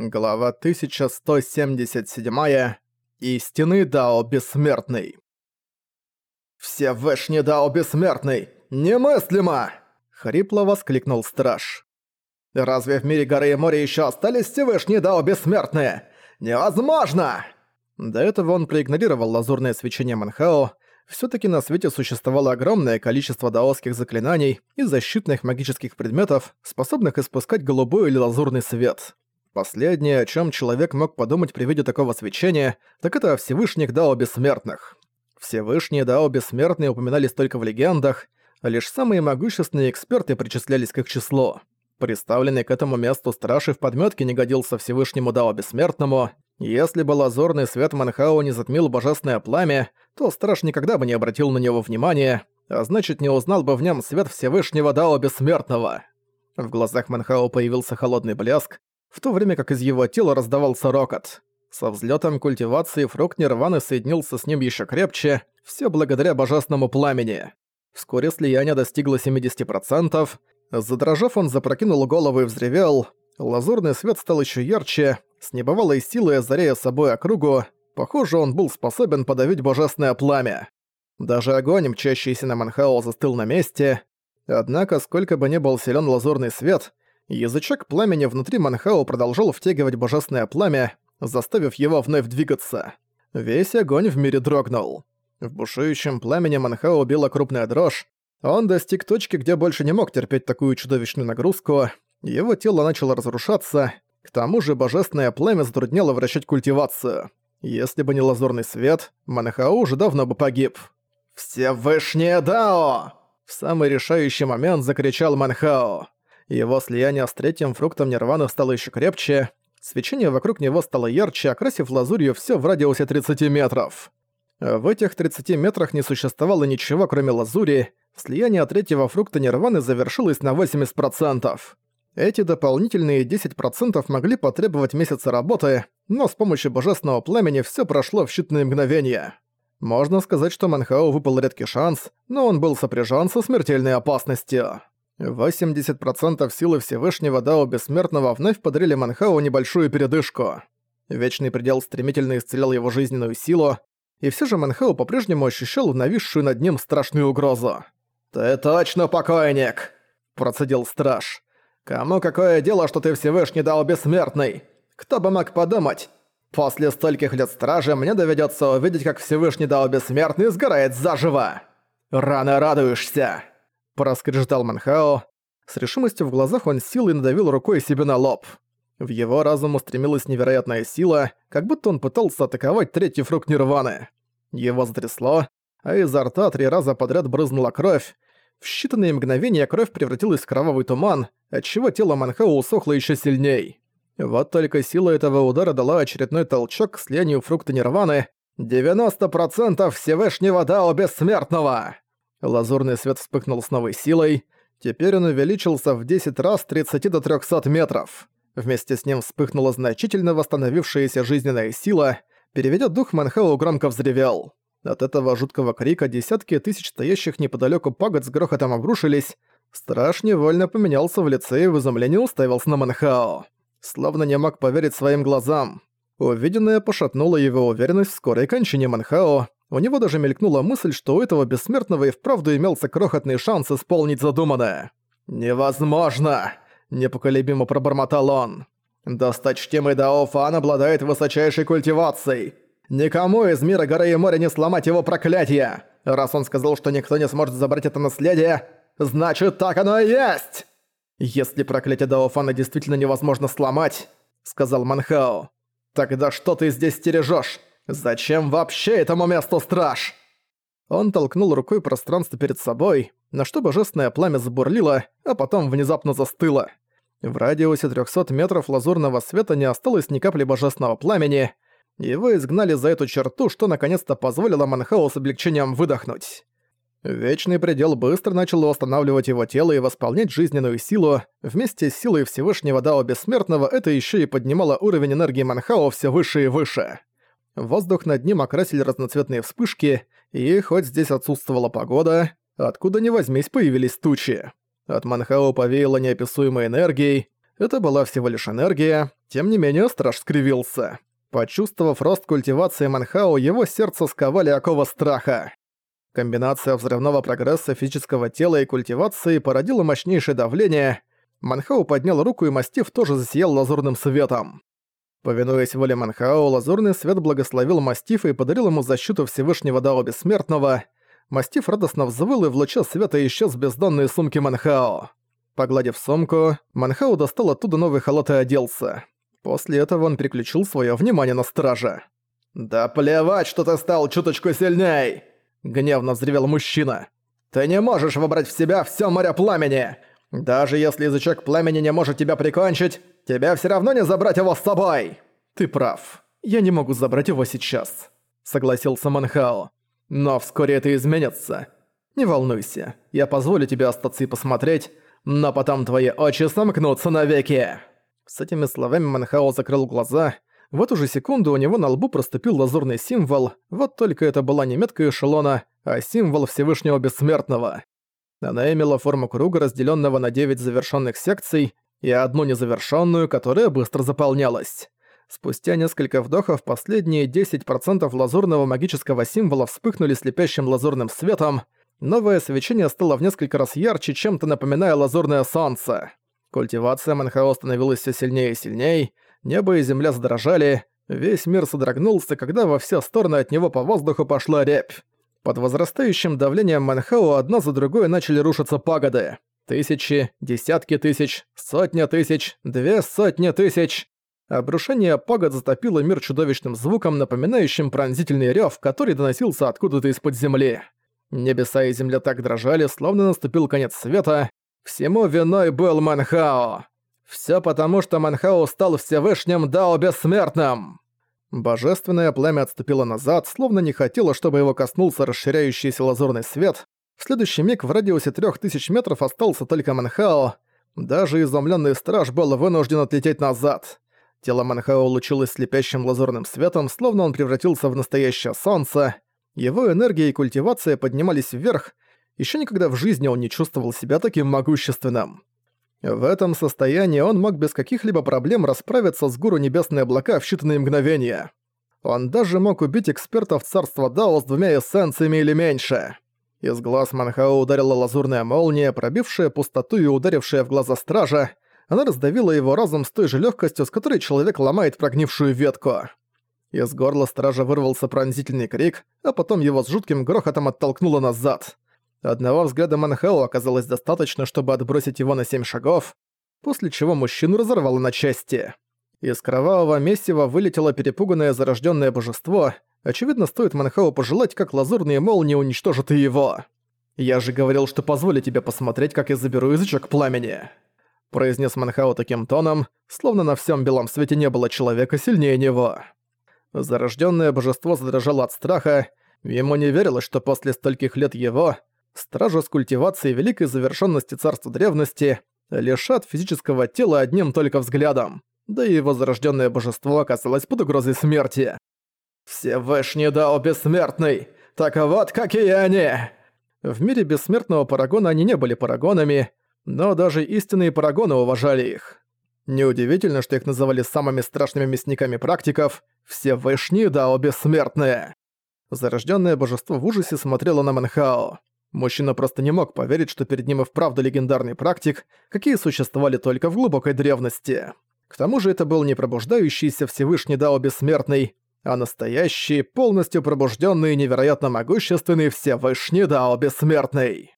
Глава 1177. Истинный Дао Бессмертный. «Всевышний Дао Бессмертный! Немыслимо!» — хрипло воскликнул страж. «Разве в мире горы и моря еще остались Всевышние Дао Бессмертные? Невозможно!» До этого он проигнорировал лазурное свечение Манхао. все таки на свете существовало огромное количество даосских заклинаний и защитных магических предметов, способных испускать голубой или лазурный свет. Последнее, о чем человек мог подумать при виде такого свечения, так это о Всевышних Дао Бессмертных. Всевышние Дао Бессмертные упоминались только в легендах, а лишь самые могущественные эксперты причислялись к их числу. Представленный к этому месту страж и в подметке не годился Всевышнему Дао Бессмертному. Если бы лазурный свет Манхао не затмил божественное пламя, то страж никогда бы не обратил на него внимания, а значит не узнал бы в нем свет Всевышнего Дао Бессмертного. В глазах Манхао появился холодный блеск, в то время как из его тела раздавался рокот. Со взлетом культивации фрукт Нирваны соединился с ним еще крепче, все благодаря божественному пламени. Вскоре слияние достигло 70%. Задрожав, он запрокинул голову и взревел. Лазурный свет стал еще ярче, с небывалой силой озаряя собой округу. Похоже, он был способен подавить божественное пламя. Даже огонь, мчащийся на Манхао, застыл на месте. Однако, сколько бы ни был силен лазурный свет, Язычок пламени внутри Манхао продолжал втягивать божественное пламя, заставив его вновь двигаться. Весь огонь в мире дрогнул. В бушующем пламени Манхао била крупная дрожь. Он достиг точки, где больше не мог терпеть такую чудовищную нагрузку. Его тело начало разрушаться. К тому же божественное пламя затрудняло вращать культивацию. Если бы не лазурный свет, Манхао уже давно бы погиб. «Всевышнее Дао!» В самый решающий момент закричал Манхао. Его слияние с третьим фруктом нирваны стало еще крепче, свечение вокруг него стало ярче, окрасив лазурью все в радиусе 30 метров. В этих 30 метрах не существовало ничего, кроме лазури, слияние третьего фрукта нирваны завершилось на 80%. Эти дополнительные 10% могли потребовать месяца работы, но с помощью божественного пламени все прошло в считанные мгновения. Можно сказать, что Манхау выпал редкий шанс, но он был сопряжен со смертельной опасностью. 80% силы Всевышнего Дао Бессмертного вновь подарили Манхау небольшую передышку. Вечный предел стремительно исцелял его жизненную силу, и все же Манхау по-прежнему ощущал нависшую над ним страшную угрозу. «Ты точно покойник!» – процедил страж. «Кому какое дело, что ты Всевышний Дао Бессмертный? Кто бы мог подумать? После стольких лет стражи мне доведется увидеть, как Всевышний Дао Бессмертный сгорает заживо! Рано радуешься!» Проскреждал Манхао. С решимостью в глазах он силой надавил рукой себе на лоб. В его разум устремилась невероятная сила, как будто он пытался атаковать третий фрукт Нирваны. Его затрясло, а изо рта три раза подряд брызнула кровь. В считанные мгновения кровь превратилась в кровавый туман, отчего тело Манхао усохло еще сильней. Вот только сила этого удара дала очередной толчок к слиянию фрукта Нирваны. 90% Всевышнего Дао Бессмертного! Лазурный свет вспыхнул с новой силой. Теперь он увеличился в 10 раз 30 до 300 метров. Вместе с ним вспыхнула значительно восстановившаяся жизненная сила. Переведя дух, Манхау громко взревел. От этого жуткого крика десятки тысяч стоящих неподалеку пагод с грохотом обрушились. Страж невольно поменялся в лице и в изумлении уставился на Манхао. Словно не мог поверить своим глазам. Увиденное пошатнуло его уверенность в скорой кончине Манхао, у него даже мелькнула мысль, что у этого бессмертного и вправду имелся крохотный шанс исполнить задуманное. «Невозможно!» – непоколебимо пробормотал он. «Досточтимый Даофан обладает высочайшей культивацией. Никому из мира горы и моря не сломать его проклятие. Раз он сказал, что никто не сможет забрать это наследие, значит так оно и есть!» «Если проклятие Даофана действительно невозможно сломать», — сказал Манхао, — «тогда что ты здесь стережёшь? «Зачем вообще этому месту страж?» Он толкнул рукой пространство перед собой, на что божественное пламя забурлило, а потом внезапно застыло. В радиусе 300 метров лазурного света не осталось ни капли божественного пламени, его изгнали за эту черту, что наконец-то позволило Манхау с облегчением выдохнуть. Вечный предел быстро начал восстанавливать его тело и восполнять жизненную силу. Вместе с силой Всевышнего Дао Бессмертного это еще и поднимало уровень энергии Манхао все выше и выше. Воздух над ним окрасили разноцветные вспышки, и хоть здесь отсутствовала погода, откуда ни возьмись появились тучи. От Манхао повеяло неописуемой энергией, Это была всего лишь энергия, тем не менее страж скривился. Почувствовав рост культивации Манхао, его сердце сковали оковы страха. Комбинация взрывного прогресса физического тела и культивации породила мощнейшее давление. Манхао поднял руку, и мастиф тоже засиял лазурным светом. Повинуясь воле Манхао, лазурный свет благословил мастифа и подарил ему защиту Всевышнего Дао Бессмертного. Мастиф радостно взвыл и в луче света исчез бездонные сумки Манхао. Погладив сумку, Манхао достал оттуда новый халат и оделся. После этого он переключил свое внимание на стража. «Да плевать, что ты стал чуточку сильней!» Гневно взревел мужчина. «Ты не можешь вобрать в себя все море пламени! Даже если язычок пламени не может тебя прикончить, тебя все равно не забрать его с собой!» «Ты прав. Я не могу забрать его сейчас», — согласился Манхао. Но вскоре это изменится. Не волнуйся, я позволю тебе остаться и посмотреть, но потом твои очи сомкнутся навеки!» С этими словами Манхао закрыл глаза. В эту же секунду у него на лбу проступил лазурный символ, вот только это была не метка эшелона, а символ Всевышнего Бессмертного. Она имела форму круга, разделенного на 9 завершенных секций, и одну незавершенную, которая быстро заполнялась. Спустя несколько вдохов последние 10% лазурного магического символа вспыхнули слепящим лазурным светом. Новое свечение стало в несколько раз ярче, чем-то напоминая лазурное солнце. Культивация Манхао становилась все сильнее и сильнее, небо и земля задрожали, весь мир содрогнулся, когда во все стороны от него по воздуху пошла рябь. Под возрастающим давлением Манхао одна за другой начали рушиться пагоды. Тысячи, десятки тысяч, сотня тысяч, две сотни тысяч. Обрушение пагод затопило мир чудовищным звуком, напоминающим пронзительный рёв, который доносился откуда-то из-под земли. Небеса и земля так дрожали, словно наступил конец света. Всему виной был Манхао. Всё потому, что Манхао стал Всевышним Дао Бессмертным. Божественное пламя отступило назад, словно не хотело, чтобы его коснулся расширяющийся лазурный свет. В следующий миг в радиусе трех тысяч метров остался только Манхао. Даже изумленный страж был вынужден отлететь назад. Тело Манхао лучилось слепящим лазурным светом, словно он превратился в настоящее солнце. Его энергия и культивация поднимались вверх, еще никогда в жизни он не чувствовал себя таким могущественным. В этом состоянии он мог без каких-либо проблем расправиться с гуру Небесные Облака в считанные мгновения. Он даже мог убить экспертов царства Дао с двумя эссенциями или меньше. Из глаз Манхао ударила лазурная молния, пробившая пустоту и ударившая в глаза стража, она раздавила его разум с той же легкостью, с которой человек ломает прогнившую ветку. Из горла стража вырвался пронзительный крик, а потом его с жутким грохотом оттолкнуло назад. Одного взгляда Манхао оказалось достаточно, чтобы отбросить его на семь шагов, после чего мужчину разорвало на части. Из кровавого месива вылетело перепуганное зарожденное божество. Очевидно, стоит Манхао пожелать, как лазурные молнии уничтожат и его. «Я же говорил, что позволю тебе посмотреть, как я заберу язычок пламени» произнес Манхао таким тоном, словно на всем белом свете не было человека сильнее него. Зарожденное божество задрожало от страха, ему не верилось, что после стольких лет его, стража с культивацией великой завершенности царства древности, лишат физического тела одним только взглядом, да и его зарожденное божество оказалось под угрозой смерти. «Всевышний Дао Бессмертный! Так вот, какие они!» В мире бессмертного парагона они не были парагонами, но даже истинные парагоны уважали их. Неудивительно, что их называли самыми страшными мясниками практиков, все вышни дао бессмертные. Зарожденное божество в ужасе смотрело на Манхао. Мужчина просто не мог поверить, что перед ним и вправду легендарный практик, какие существовали только в глубокой древности. К тому же это был не пробуждающийся Всевышний Дао Бессмертный, а настоящий, полностью пробужденный и невероятно могущественный Всевышний Дао Бессмертный.